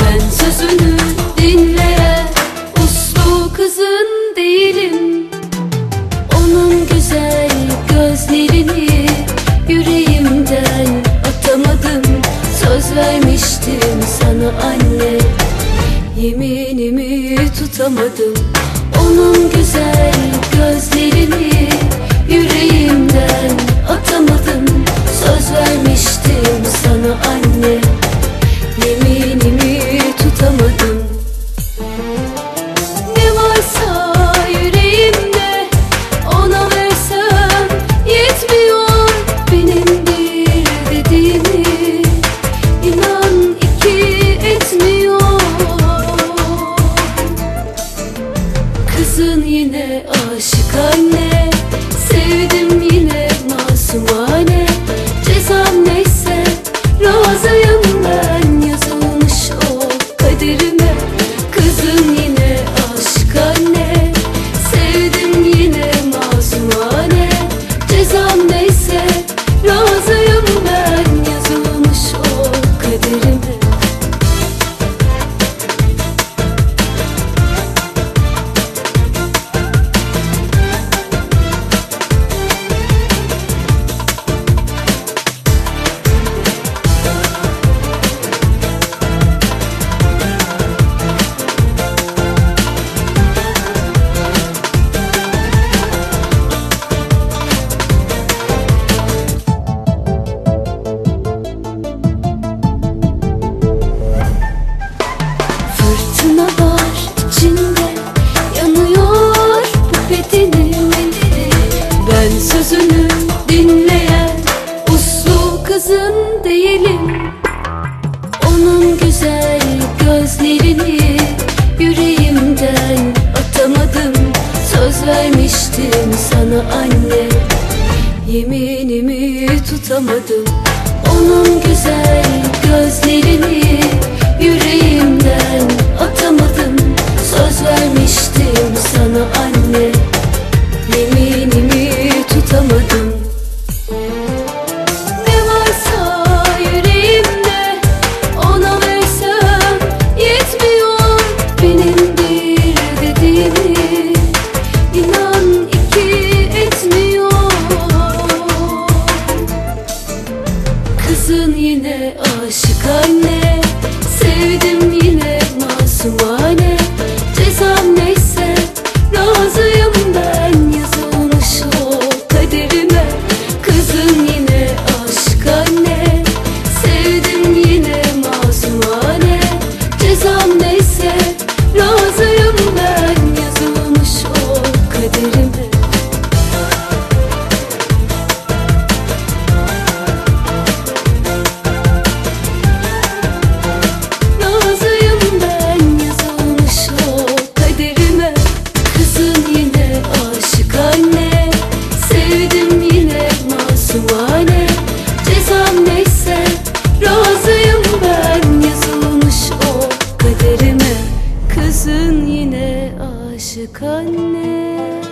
Ben sözünü dinleyen uslu kızın değilim Onun güzel gözlerini yüreğimden atamadım. Söz vermiştim sana anne Yeminimi tutamadım. Onun güzel gözlerini yine aşık anne Sevdim Ben sözünü dinleyen Uslu kızın değilim. Onun güzel gözlerini Yüreğimden atamadım. Söz vermiştim sana anne. Yeminimi tutamadım. Onun güzel gözlerini Ne varsa yüreğimde ona versem yetmiyor benimdir dediğini inan iki etmiyor. Kızın yine aşık anne Sevdim yine masumane connais.